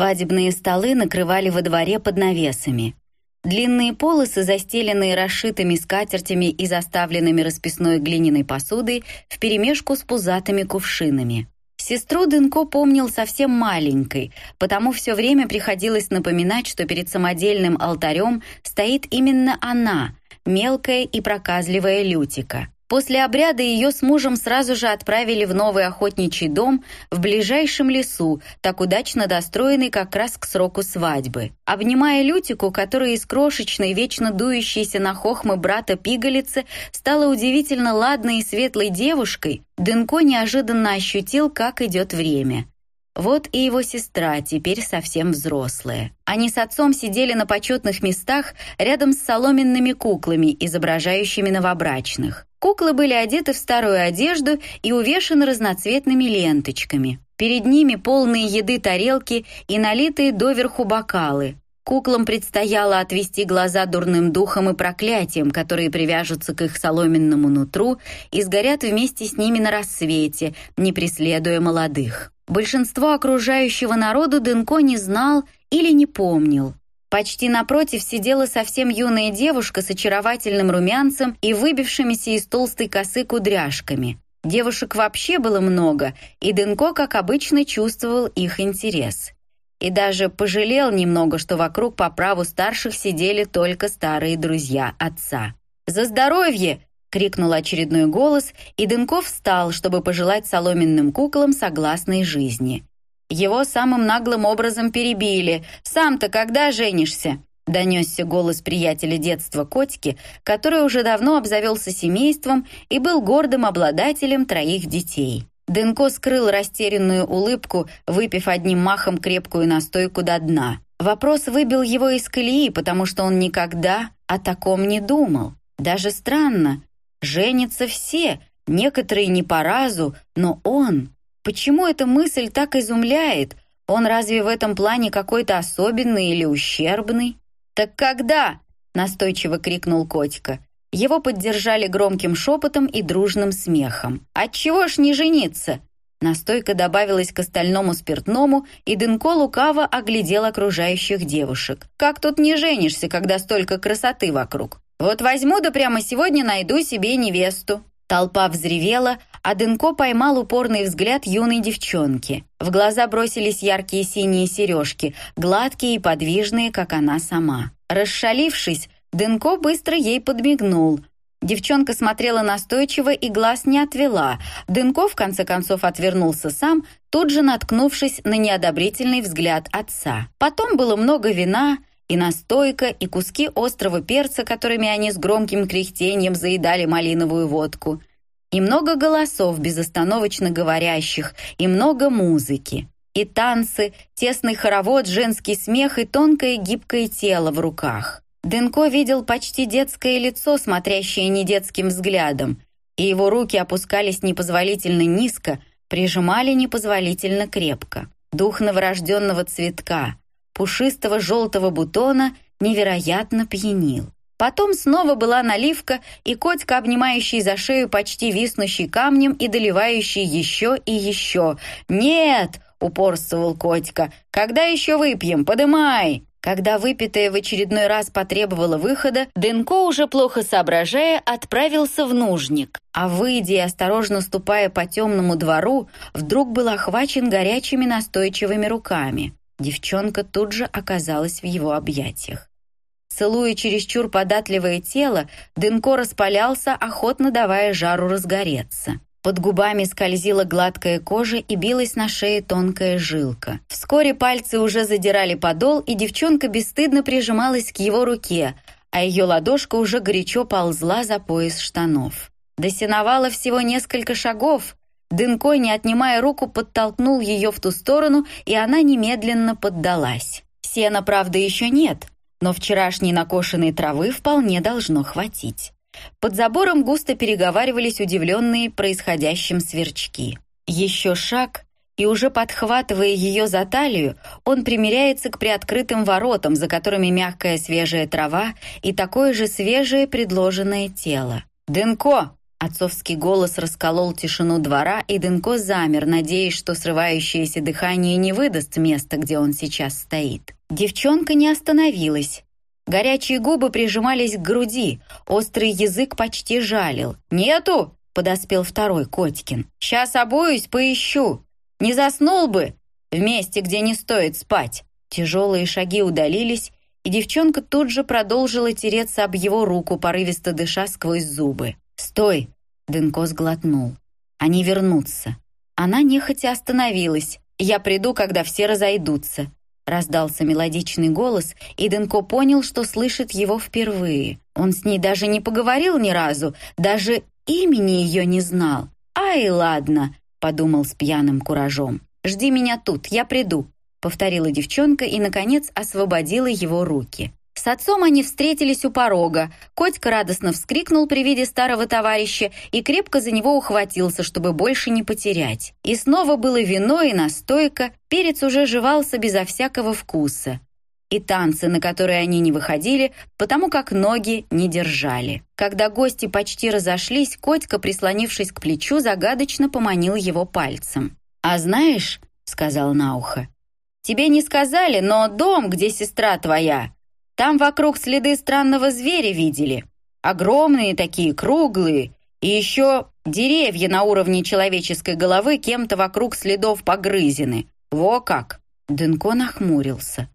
Свадебные столы накрывали во дворе под навесами. Длинные полосы, застеленные расшитыми скатертями и заставленными расписной глиняной посудой, вперемешку с пузатыми кувшинами. Сестру Дынко помнил совсем маленькой, потому все время приходилось напоминать, что перед самодельным алтарем стоит именно она, мелкая и проказливая Лютика. После обряда ее с мужем сразу же отправили в новый охотничий дом в ближайшем лесу, так удачно достроенный как раз к сроку свадьбы. Обнимая Лютику, которая из крошечной, вечно дующейся на хохмы брата пигалицы стала удивительно ладной и светлой девушкой, Дынко неожиданно ощутил, как идет время. Вот и его сестра, теперь совсем взрослая. Они с отцом сидели на почетных местах рядом с соломенными куклами, изображающими новобрачных. Куклы были одеты в старую одежду и увешаны разноцветными ленточками. Перед ними полные еды тарелки и налитые доверху бокалы. Куклам предстояло отвести глаза дурным духом и проклятиям, которые привяжутся к их соломенному нутру и сгорят вместе с ними на рассвете, не преследуя молодых. Большинство окружающего народа Дынко не знал или не помнил. Почти напротив сидела совсем юная девушка с очаровательным румянцем и выбившимися из толстой косы кудряшками. Девушек вообще было много, и Дынко, как обычно, чувствовал их интерес. И даже пожалел немного, что вокруг по праву старших сидели только старые друзья отца. «За здоровье!» — крикнул очередной голос, и Дынков встал, чтобы пожелать соломенным куклам согласной жизни. Его самым наглым образом перебили. «Сам-то когда женишься?» Донесся голос приятеля детства Котики, который уже давно обзавелся семейством и был гордым обладателем троих детей. Дынко скрыл растерянную улыбку, выпив одним махом крепкую настойку до дна. Вопрос выбил его из колеи, потому что он никогда о таком не думал. Даже странно, Женятся все, некоторые не по разу, но он... Почему эта мысль так изумляет? Он разве в этом плане какой-то особенный или ущербный? «Так когда?» — настойчиво крикнул Котика. Его поддержали громким шепотом и дружным смехом. «Отчего ж не жениться?» Настойка добавилась к остальному спиртному, и Дынко лукаво оглядел окружающих девушек. «Как тут не женишься, когда столько красоты вокруг? Вот возьму да прямо сегодня найду себе невесту». Толпа взревела, а Дынко поймал упорный взгляд юной девчонки. В глаза бросились яркие синие сережки, гладкие и подвижные, как она сама. Расшалившись, Дынко быстро ей подмигнул. Девчонка смотрела настойчиво и глаз не отвела. Дынко, в конце концов, отвернулся сам, тут же наткнувшись на неодобрительный взгляд отца. Потом было много вина, и настойка, и куски острого перца, которыми они с громким кряхтением заедали малиновую водку, и много голосов, безостановочно говорящих, и много музыки, и танцы, тесный хоровод, женский смех и тонкое гибкое тело в руках. Дынко видел почти детское лицо, смотрящее недетским взглядом, и его руки опускались непозволительно низко, прижимали непозволительно крепко. Дух новорожденного цветка, пушистого желтого бутона невероятно пьянил. Потом снова была наливка, и котика, обнимающий за шею почти виснущий камнем и доливающий еще и еще. «Нет!» — упорствовал котика. «Когда еще выпьем? Подымай!» Когда выпитое в очередной раз потребовало выхода, Дынко, уже плохо соображая, отправился в нужник. А выйдя и осторожно ступая по темному двору, вдруг был охвачен горячими настойчивыми руками. Девчонка тут же оказалась в его объятиях. Целуя чересчур податливое тело, Дынко распалялся, охотно давая жару разгореться. Под губами скользила гладкая кожа и билась на шее тонкая жилка. Вскоре пальцы уже задирали подол, и девчонка бесстыдно прижималась к его руке, а ее ладошка уже горячо ползла за пояс штанов. До сеновала всего несколько шагов, Дынкой, не отнимая руку, подтолкнул ее в ту сторону, и она немедленно поддалась. Сена, правда, еще нет, но вчерашней накошенной травы вполне должно хватить. Под забором густо переговаривались удивленные происходящим сверчки. Еще шаг, и уже подхватывая ее за талию, он примеряется к приоткрытым воротам, за которыми мягкая свежая трава и такое же свежее предложенное тело. «Дынко!» Отцовский голос расколол тишину двора, и Дынко замер, надеясь, что срывающееся дыхание не выдаст места, где он сейчас стоит. Девчонка не остановилась. Горячие губы прижимались к груди, острый язык почти жалил. «Нету!» — подоспел второй Котькин. «Сейчас обоюсь, поищу. Не заснул бы в месте, где не стоит спать». Тяжелые шаги удалились, и девчонка тут же продолжила тереться об его руку, порывисто дыша сквозь зубы. «Стой!» — Дынко сглотнул. «Они вернутся». Она нехотя остановилась. «Я приду, когда все разойдутся». Раздался мелодичный голос, и Дынко понял, что слышит его впервые. Он с ней даже не поговорил ни разу, даже имени ее не знал. «Ай, ладно», — подумал с пьяным куражом. «Жди меня тут, я приду», — повторила девчонка и, наконец, освободила его руки. С отцом они встретились у порога. Котька радостно вскрикнул при виде старого товарища и крепко за него ухватился, чтобы больше не потерять. И снова было вино и настойка, перец уже жевался безо всякого вкуса. И танцы, на которые они не выходили, потому как ноги не держали. Когда гости почти разошлись, Котька, прислонившись к плечу, загадочно поманил его пальцем. «А знаешь», — сказал на ухо, — «тебе не сказали, но дом, где сестра твоя, там вокруг следы странного зверя видели. Огромные такие, круглые. И еще деревья на уровне человеческой головы кем-то вокруг следов погрызены. Во как!» Дынко нахмурился.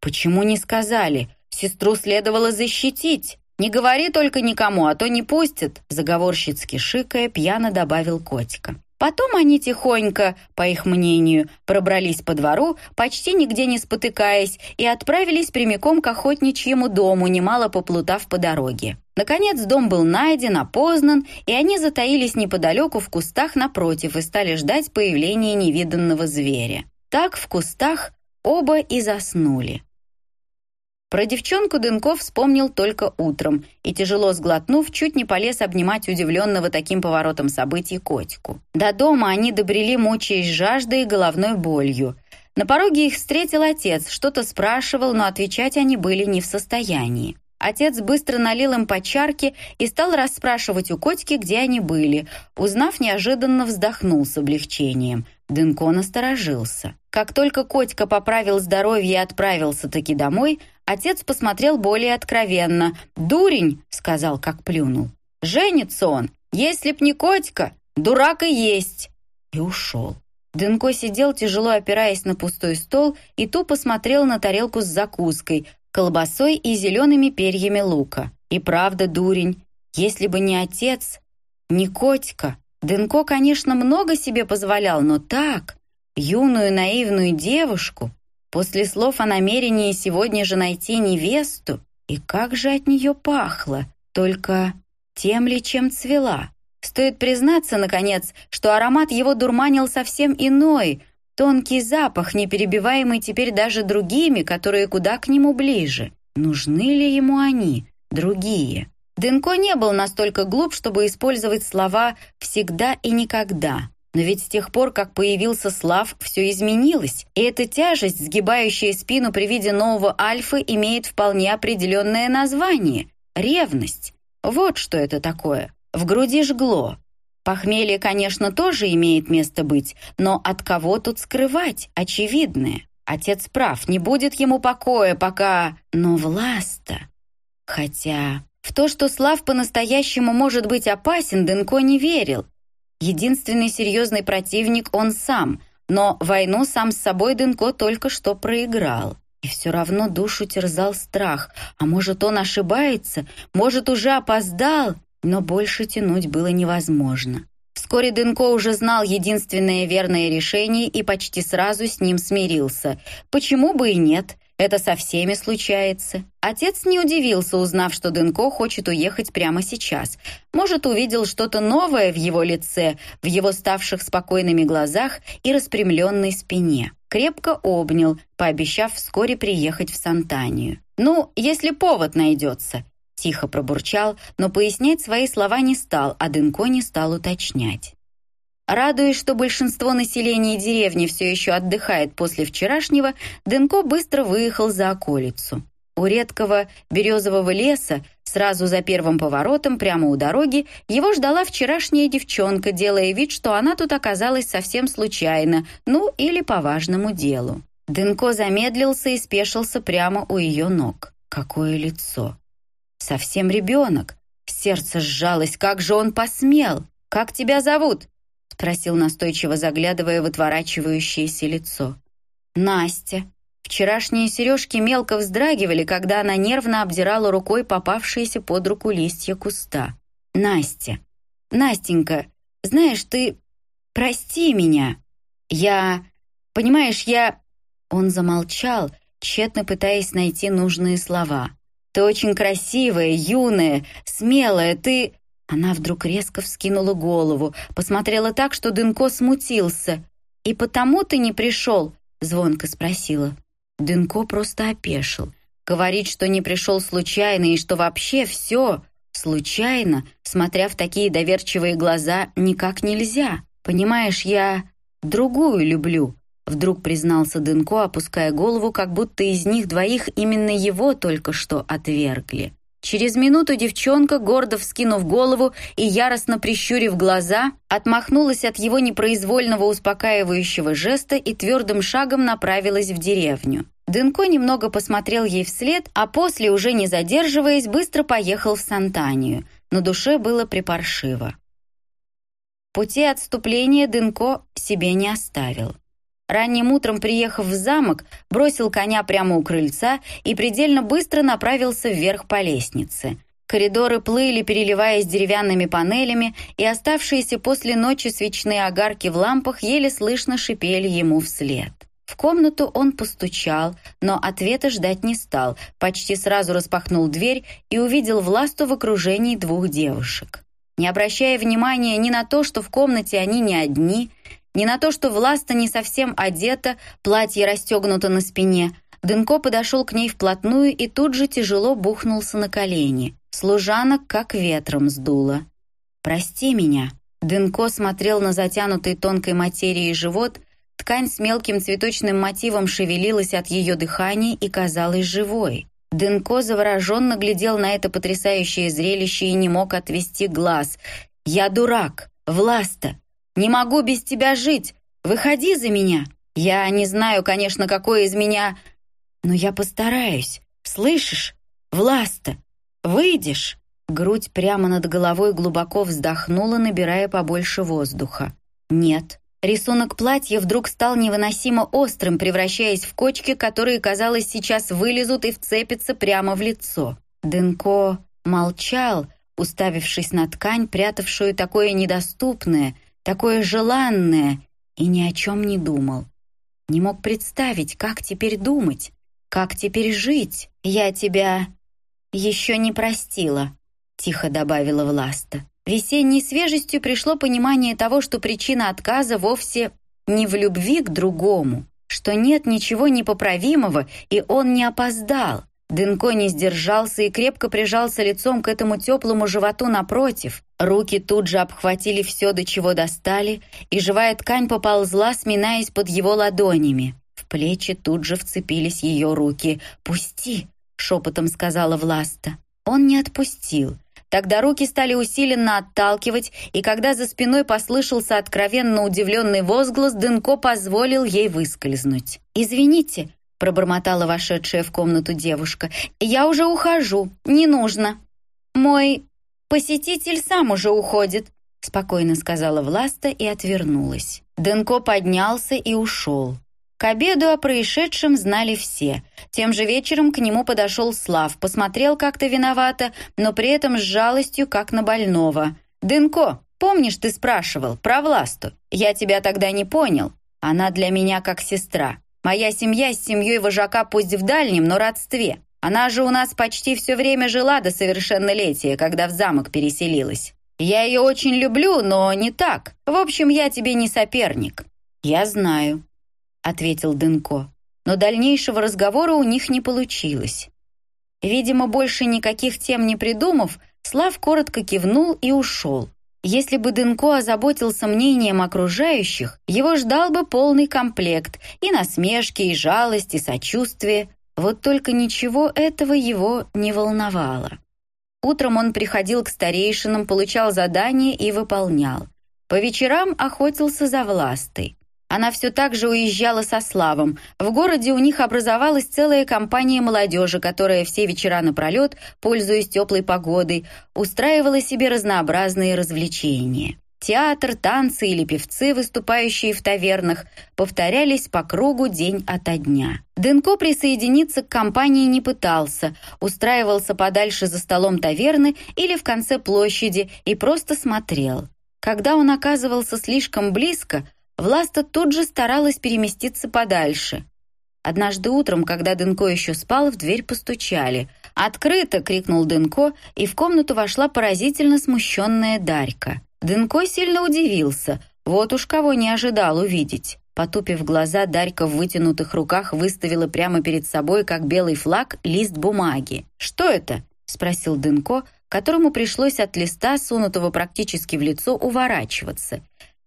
«Почему не сказали? Сестру следовало защитить. Не говори только никому, а то не пустят», заговорщицки шикая, пьяно добавил котика. Потом они тихонько, по их мнению, пробрались по двору, почти нигде не спотыкаясь, и отправились прямиком к охотничьему дому, немало поплутав по дороге. Наконец дом был найден, опознан, и они затаились неподалеку в кустах напротив и стали ждать появления невиданного зверя. Так в кустах оба и заснули. Про девчонку Дынков вспомнил только утром и, тяжело сглотнув, чуть не полез обнимать удивленного таким поворотом событий котику. До дома они добрели, мучаясь жаждой и головной болью. На пороге их встретил отец, что-то спрашивал, но отвечать они были не в состоянии. Отец быстро налил им по чарке и стал расспрашивать у котики, где они были. Узнав, неожиданно вздохнул с облегчением. Дынко насторожился. Как только Котька поправил здоровье и отправился таки домой, отец посмотрел более откровенно. «Дурень!» — сказал, как плюнул. «Женится он! Если б не Котька, дурак и есть!» И ушел. Дынко сидел, тяжело опираясь на пустой стол, и тупо смотрел на тарелку с закуской, колбасой и зелеными перьями лука. И правда, дурень, если бы не отец, не Котька. Дынко, конечно, много себе позволял, но так, юную наивную девушку, после слов о намерении сегодня же найти невесту, и как же от нее пахло, только тем ли, чем цвела. Стоит признаться, наконец, что аромат его дурманил совсем иной, Тонкий запах, не перебиваемый теперь даже другими, которые куда к нему ближе. Нужны ли ему они, другие? Дынко не был настолько глуп, чтобы использовать слова «всегда» и «никогда». Но ведь с тех пор, как появился Слав, все изменилось, и эта тяжесть, сгибающая спину при виде нового Альфы, имеет вполне определенное название — ревность. Вот что это такое. В груди жгло, Похмелье, конечно, тоже имеет место быть, но от кого тут скрывать очевидное? Отец прав, не будет ему покоя, пока... Но Власта... Хотя... В то, что Слав по-настоящему может быть опасен, Дынко не верил. Единственный серьезный противник он сам, но войну сам с собой Дынко только что проиграл. И все равно душу терзал страх. А может, он ошибается? Может, уже опоздал? Но больше тянуть было невозможно. Вскоре Дынко уже знал единственное верное решение и почти сразу с ним смирился. Почему бы и нет? Это со всеми случается. Отец не удивился, узнав, что Дынко хочет уехать прямо сейчас. Может, увидел что-то новое в его лице, в его ставших спокойными глазах и распрямленной спине. Крепко обнял, пообещав вскоре приехать в Сантанию. «Ну, если повод найдется», Тихо пробурчал, но пояснять свои слова не стал, а Дынко не стал уточнять. Радуясь, что большинство населения деревни все еще отдыхает после вчерашнего, Дынко быстро выехал за околицу. У редкого березового леса Сразу за первым поворотом, прямо у дороги, его ждала вчерашняя девчонка, делая вид, что она тут оказалась совсем случайно, ну или по важному делу. Дынко замедлился и спешился прямо у ее ног. Какое лицо! Совсем ребенок. Сердце сжалось, как же он посмел? «Как тебя зовут?» — спросил настойчиво, заглядывая в отворачивающееся лицо. «Настя». Вчерашние сережки мелко вздрагивали, когда она нервно обдирала рукой попавшиеся под руку листья куста. «Настя, Настенька, знаешь, ты... Прости меня. Я... Понимаешь, я...» Он замолчал, тщетно пытаясь найти нужные слова. «Ты очень красивая, юная, смелая, ты...» Она вдруг резко вскинула голову, посмотрела так, что Дынко смутился. «И потому ты не пришел?» — звонко спросила. Дынко просто опешил. Говорить, что не пришел случайно и что вообще все случайно, смотря в такие доверчивые глаза, никак нельзя. Понимаешь, я другую люблю, вдруг признался Дынко, опуская голову, как будто из них двоих именно его только что отвергли. Через минуту девчонка, гордо вскинув голову и яростно прищурив глаза, отмахнулась от его непроизвольного успокаивающего жеста и твердым шагом направилась в деревню. Дынко немного посмотрел ей вслед, а после, уже не задерживаясь, быстро поехал в Сантанию. На душе было припаршиво. Пути отступления Дынко себе не оставил. Ранним утром, приехав в замок, бросил коня прямо у крыльца и предельно быстро направился вверх по лестнице. Коридоры плыли, переливаясь деревянными панелями, и оставшиеся после ночи свечные огарки в лампах еле слышно шипели ему вслед. В комнату он постучал, но ответа ждать не стал, почти сразу распахнул дверь и увидел Власту в окружении двух девушек. Не обращая внимания ни на то, что в комнате они не одни, не на то, что Власта не совсем одета, платье расстегнуто на спине. Дынко подошел к ней вплотную и тут же тяжело бухнулся на колени. Служанок как ветром сдуло. «Прости меня». Дынко смотрел на затянутый тонкой материей живот, ткань с мелким цветочным мотивом шевелилась от ее дыхания и казалась живой. Дынко завороженно глядел на это потрясающее зрелище и не мог отвести глаз. «Я дурак! Власта! Не могу без тебя жить! Выходи за меня! Я не знаю, конечно, какой из меня... Но я постараюсь. Слышишь? Власта! Выйдешь!» Грудь прямо над головой глубоко вздохнула, набирая побольше воздуха. «Нет». Рисунок платья вдруг стал невыносимо острым, превращаясь в кочки, которые, казалось, сейчас вылезут и вцепятся прямо в лицо. Дынко молчал, уставившись на ткань, прятавшую такое недоступное — такое желанное, и ни о чем не думал. Не мог представить, как теперь думать, как теперь жить. Я тебя еще не простила, тихо добавила Власта. Весенней свежестью пришло понимание того, что причина отказа вовсе не в любви к другому, что нет ничего непоправимого, и он не опоздал. Дынко не сдержался и крепко прижался лицом к этому теплому животу напротив. Руки тут же обхватили все, до чего достали, и живая ткань поползла, сминаясь под его ладонями. В плечи тут же вцепились ее руки. «Пусти!» — шепотом сказала Власта. Он не отпустил. Тогда руки стали усиленно отталкивать, и когда за спиной послышался откровенно удивленный возглас, Дынко позволил ей выскользнуть. «Извините», пробормотала вошедшая в комнату девушка. «Я уже ухожу. Не нужно. Мой посетитель сам уже уходит», спокойно сказала Власта и отвернулась. Денко поднялся и ушел. К обеду о происшедшем знали все. Тем же вечером к нему подошел Слав, посмотрел как-то виновато, но при этом с жалостью, как на больного. «Дынко, помнишь, ты спрашивал про Власту? Я тебя тогда не понял. Она для меня как сестра. Моя семья с семьей вожака пусть в дальнем, но родстве. Она же у нас почти все время жила до совершеннолетия, когда в замок переселилась. Я ее очень люблю, но не так. В общем, я тебе не соперник». «Я знаю», — ответил Дынко. Но дальнейшего разговора у них не получилось. Видимо, больше никаких тем не придумав, Слав коротко кивнул и ушел. Если бы Дынко озаботился мнением окружающих, его ждал бы полный комплект и насмешки, и жалость, и сочувствие. Вот только ничего этого его не волновало. Утром он приходил к старейшинам, получал задания и выполнял. По вечерам охотился за властой. Она все так же уезжала со Славом. В городе у них образовалась целая компания молодежи, которая все вечера напролет, пользуясь теплой погодой, устраивала себе разнообразные развлечения. Театр, танцы или певцы, выступающие в тавернах, повторялись по кругу день ото дня. Дынко присоединиться к компании не пытался, устраивался подальше за столом таверны или в конце площади и просто смотрел. Когда он оказывался слишком близко, Власта тут же старалась переместиться подальше. Однажды утром, когда Дынко еще спал, в дверь постучали. «Открыто!» — крикнул Дынко, и в комнату вошла поразительно смущенная Дарька. Дынко сильно удивился. Вот уж кого не ожидал увидеть. Потупив глаза, Дарька в вытянутых руках выставила прямо перед собой, как белый флаг, лист бумаги. «Что это?» — спросил Дынко, которому пришлось от листа, сунутого практически в лицо, уворачиваться.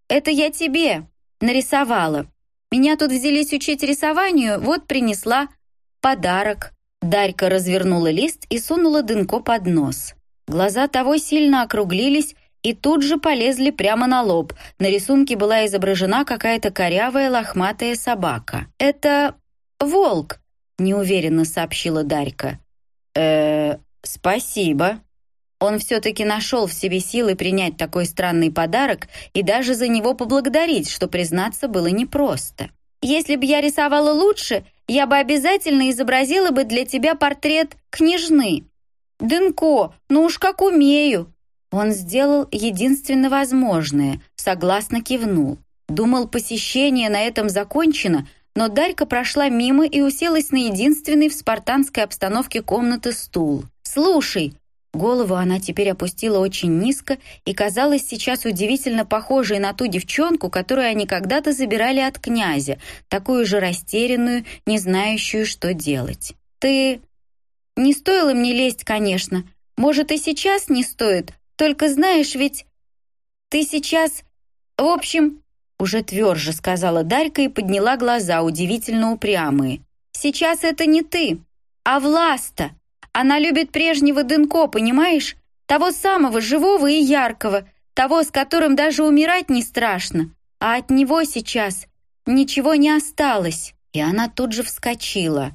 «Это я тебе!» Нарисовала. Меня тут взялись учить рисованию, вот принесла подарок». Дарька развернула лист и сунула Дынко под нос. Глаза того сильно округлились и тут же полезли прямо на лоб. На рисунке была изображена какая-то корявая лохматая собака. «Это волк», — неуверенно сообщила Дарька. э спасибо», он все-таки нашел в себе силы принять такой странный подарок и даже за него поблагодарить, что, признаться, было непросто. «Если бы я рисовала лучше, я бы обязательно изобразила бы для тебя портрет княжны». «Дынко, ну уж как умею!» Он сделал единственно возможное, согласно кивнул. Думал, посещение на этом закончено, но Дарька прошла мимо и уселась на единственный в спартанской обстановке комнаты стул. «Слушай, Голову она теперь опустила очень низко и казалась сейчас удивительно похожей на ту девчонку, которую они когда-то забирали от князя, такую же растерянную, не знающую, что делать. «Ты...» «Не стоило мне лезть, конечно. Может, и сейчас не стоит, только знаешь, ведь... Ты сейчас... В общем...» Уже тверже сказала Дарька и подняла глаза, удивительно упрямые. «Сейчас это не ты, а Власта!» Она любит прежнего Дынко, понимаешь? Того самого, живого и яркого, того, с которым даже умирать не страшно. А от него сейчас ничего не осталось. И она тут же вскочила.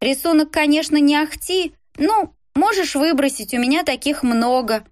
Рисунок, конечно, не ахти, ну, можешь выбросить, у меня таких много.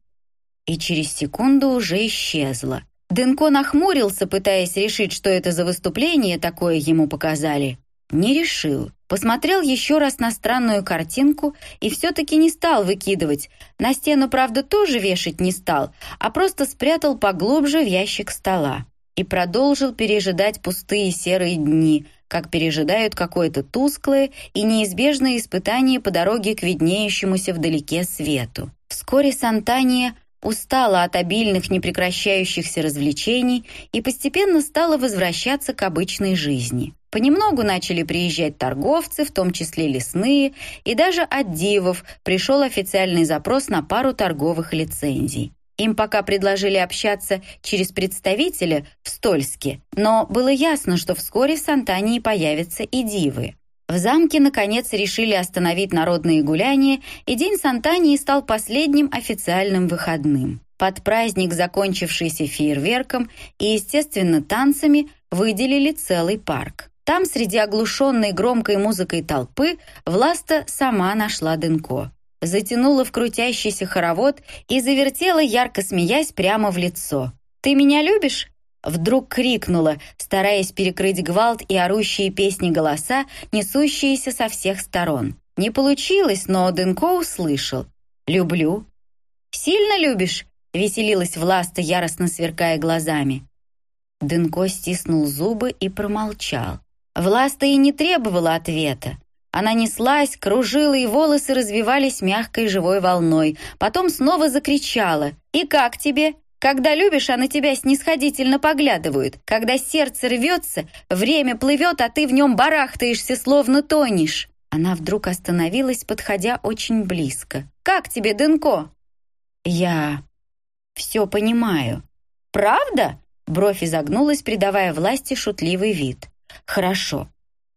И через секунду уже исчезла. Дынко нахмурился, пытаясь решить, что это за выступление такое ему показали. Не решил. Посмотрел еще раз на странную картинку и все-таки не стал выкидывать. На стену, правда, тоже вешать не стал, а просто спрятал поглубже в ящик стола. И продолжил пережидать пустые серые дни, как пережидают какое-то тусклое и неизбежное испытание по дороге к виднеющемуся вдалеке свету. Вскоре Сантания устала от обильных непрекращающихся развлечений и постепенно стала возвращаться к обычной жизни. Понемногу начали приезжать торговцы, в том числе лесные, и даже от дивов пришел официальный запрос на пару торговых лицензий. Им пока предложили общаться через представителя в Стольске, но было ясно, что вскоре в Сантании появятся и дивы. В замке, наконец, решили остановить народные гуляния, и День Сантании стал последним официальным выходным. Под праздник, закончившийся фейерверком и, естественно, танцами, выделили целый парк. Там, среди оглушенной громкой музыкой толпы, Власта сама нашла Дынко. Затянула в крутящийся хоровод и завертела, ярко смеясь, прямо в лицо. «Ты меня любишь?» Вдруг крикнула, стараясь перекрыть гвалт и орущие песни голоса, несущиеся со всех сторон. Не получилось, но Дынко услышал. «Люблю». «Сильно любишь?» — веселилась Власта, яростно сверкая глазами. Дынко стиснул зубы и промолчал. Власта и не требовала ответа. Она неслась, кружила, и волосы развивались мягкой живой волной. Потом снова закричала. «И как тебе? Когда любишь, а на тебя снисходительно поглядывают. Когда сердце рвется, время плывет, а ты в нем барахтаешься, словно тонешь». Она вдруг остановилась, подходя очень близко. «Как тебе, Дынко?» «Я все понимаю». «Правда?» Бровь изогнулась, придавая власти шутливый вид. «Хорошо.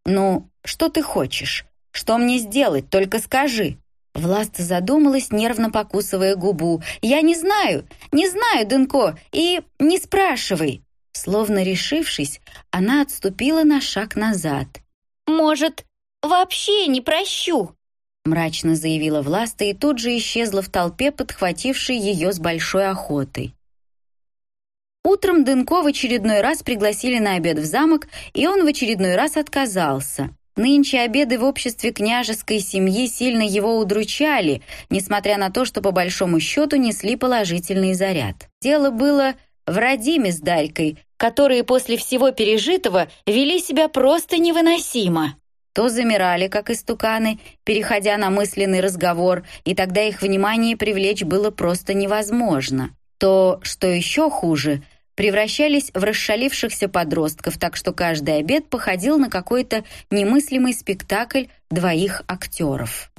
Ну, что ты хочешь? Что мне сделать? Только скажи». Власта задумалась, нервно покусывая губу. «Я не знаю, не знаю, Дынко, и не спрашивай!» Словно решившись, она отступила на шаг назад. «Может, вообще не прощу?» мрачно заявила Власта и тут же исчезла в толпе, подхватившей ее с большой охотой. Утром Дынко в очередной раз пригласили на обед в замок, и он в очередной раз отказался. Нынче обеды в обществе княжеской семьи сильно его удручали, несмотря на то, что по большому счету несли положительный заряд. Дело было в Радиме с Дарькой, которые после всего пережитого вели себя просто невыносимо. То замирали, как истуканы, переходя на мысленный разговор, и тогда их внимание привлечь было просто невозможно. То, что еще хуже, превращались в расшалившихся подростков, так что каждый обед походил на какой-то немыслимый спектакль двоих актеров.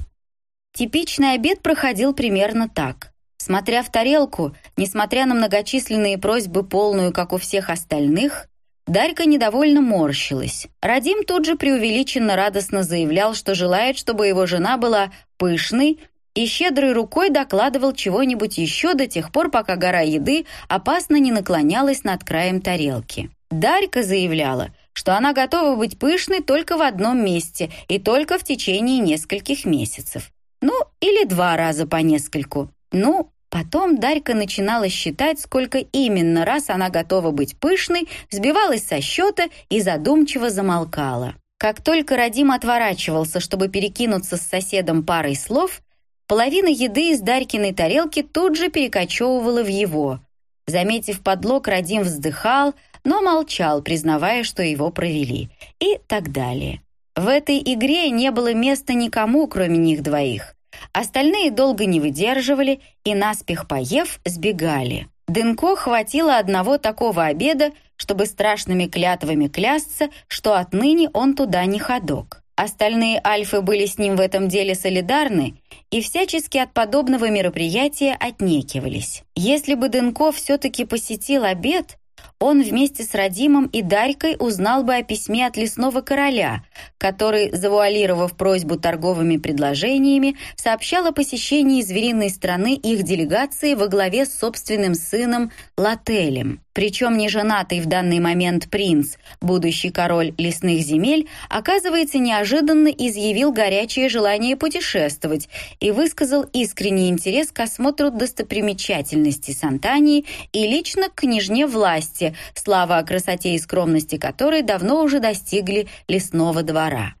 Типичный обед проходил примерно так. Смотря в тарелку, несмотря на многочисленные просьбы полную, как у всех остальных, Дарька недовольно морщилась. Радим тут же преувеличенно радостно заявлял, что желает, чтобы его жена была пышной, и щедрой рукой докладывал чего-нибудь еще до тех пор, пока гора еды опасно не наклонялась над краем тарелки. Дарька заявляла, что она готова быть пышной только в одном месте и только в течение нескольких месяцев. Ну, или два раза по нескольку. Ну, потом Дарька начинала считать, сколько именно раз она готова быть пышной, сбивалась со счета и задумчиво замолкала. Как только Радим отворачивался, чтобы перекинуться с соседом парой слов, Половина еды из Дарькиной тарелки тут же перекочевывала в его. Заметив подлог, Радим вздыхал, но молчал, признавая, что его провели. И так далее. В этой игре не было места никому, кроме них двоих. Остальные долго не выдерживали и, наспех поев, сбегали. Дынко хватило одного такого обеда, чтобы страшными клятвами клясться, что отныне он туда не ходок. Остальные альфы были с ним в этом деле солидарны и всячески от подобного мероприятия отнекивались. Если бы Дынков все-таки посетил обед, он вместе с Радимом и Дарькой узнал бы о письме от лесного короля, который, завуалировав просьбу торговыми предложениями, сообщал о посещении звериной страны их делегации во главе с собственным сыном Лателем. Причем неженатый в данный момент принц, будущий король лесных земель, оказывается, неожиданно изъявил горячее желание путешествовать и высказал искренний интерес к осмотру достопримечательностей Сантании и лично к княжне власти, слава о красоте и скромности которой давно уже достигли лесного двора.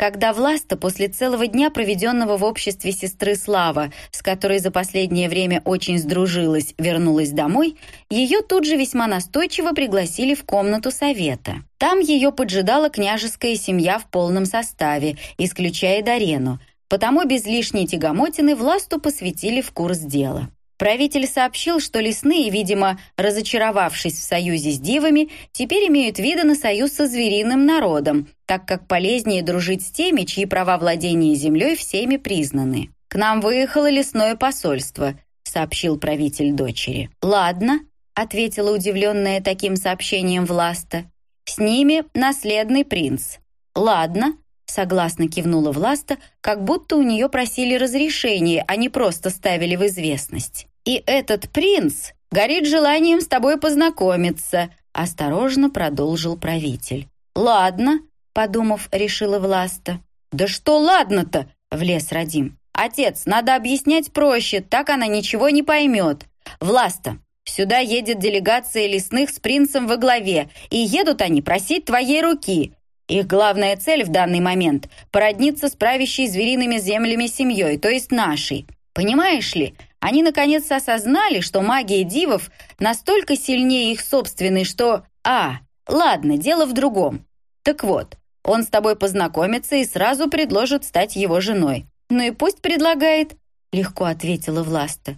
Когда Власта после целого дня, проведенного в обществе сестры Слава, с которой за последнее время очень сдружилась, вернулась домой, ее тут же весьма настойчиво пригласили в комнату совета. Там ее поджидала княжеская семья в полном составе, исключая Дарену, потому без лишней тягомотины Власту посвятили в курс дела. Правитель сообщил, что лесные, видимо, разочаровавшись в союзе с дивами, теперь имеют виды на союз со звериным народом, так как полезнее дружить с теми, чьи права владения землей всеми признаны. «К нам выехало лесное посольство», — сообщил правитель дочери. «Ладно», — ответила удивленная таким сообщением Власта. «С ними наследный принц». «Ладно», — согласно кивнула Власта, как будто у нее просили разрешения, а не просто ставили в известность. И этот принц горит желанием с тобой познакомиться», осторожно продолжил правитель. «Ладно», подумав, решила Власта. «Да что ладно-то?» — влез Радим. «Отец, надо объяснять проще, так она ничего не поймет. Власта, сюда едет делегация лесных с принцем во главе, и едут они просить твоей руки. Их главная цель в данный момент — породниться с правящей звериными землями семьей, то есть нашей. Понимаешь ли, они наконец осознали, что магия дивов настолько сильнее их собственной, что... А, ладно, дело в другом. Так вот, он с тобой познакомится и сразу предложит стать его женой. Ну и пусть предлагает, легко ответила Власта.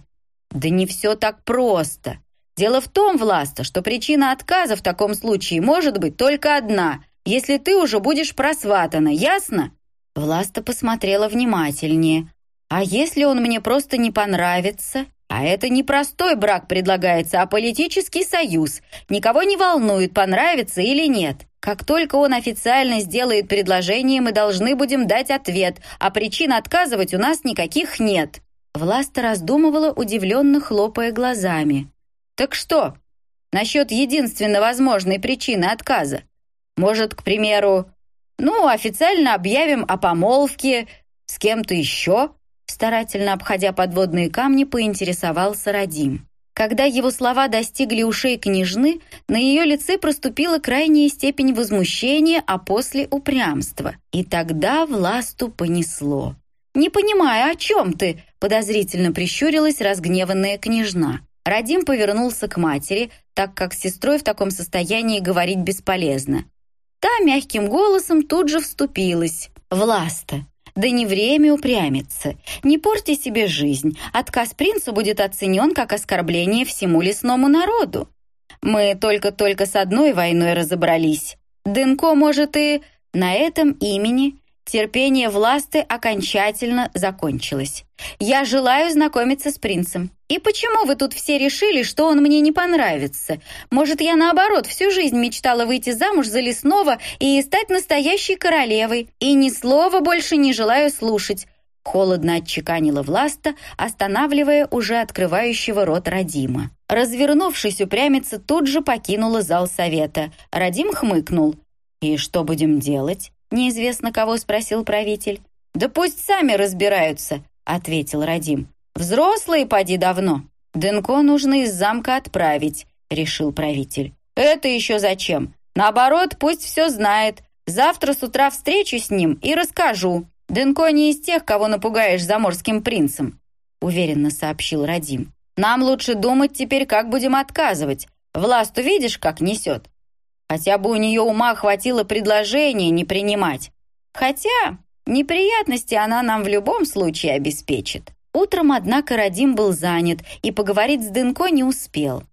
Да не все так просто. Дело в том, Власта, что причина отказа в таком случае может быть только одна, если ты уже будешь просватана, ясно? Власта посмотрела внимательнее. «А если он мне просто не понравится?» А это не простой брак предлагается, а политический союз. Никого не волнует, понравится или нет. Как только он официально сделает предложение, мы должны будем дать ответ, а причин отказывать у нас никаких нет». Власта раздумывала, удивленно хлопая глазами. «Так что? Насчет единственно возможной причины отказа? Может, к примеру, ну, официально объявим о помолвке с кем-то еще?» Старательно обходя подводные камни, поинтересовался Радим. Когда его слова достигли ушей княжны, на ее лице проступила крайняя степень возмущения, а после упрямства. И тогда власту понесло. «Не понимаю, о чем ты?» – подозрительно прищурилась разгневанная княжна. Радим повернулся к матери, так как с сестрой в таком состоянии говорить бесполезно. Та мягким голосом тут же вступилась. «Власта, да не время упрямиться. Не порти себе жизнь. Отказ принца будет оценен как оскорбление всему лесному народу. Мы только-только с одной войной разобрались. Дынко, может, и на этом имени Терпение власты окончательно закончилось. Я желаю знакомиться с принцем. И почему вы тут все решили, что он мне не понравится? Может, я наоборот всю жизнь мечтала выйти замуж за лесного и стать настоящей королевой, и ни слова больше не желаю слушать. Холодно отчеканила Власта, останавливая уже открывающего рот Радима. Развернувшись, упрямица тут же покинула зал совета. Радим хмыкнул. «И что будем делать?» Неизвестно кого спросил правитель. «Да пусть сами разбираются», — ответил Радим. «Взрослые поди давно. Дынко нужно из замка отправить», — решил правитель. «Это еще зачем? Наоборот, пусть все знает. Завтра с утра встречу с ним и расскажу. Дынко не из тех, кого напугаешь заморским принцем», — уверенно сообщил Радим. «Нам лучше думать теперь, как будем отказывать. Власть увидишь, как несет. Хотя бы у нее ума хватило предложение не принимать. Хотя неприятности она нам в любом случае обеспечит. Утром, однако, Радим был занят и поговорить с Дынко не успел.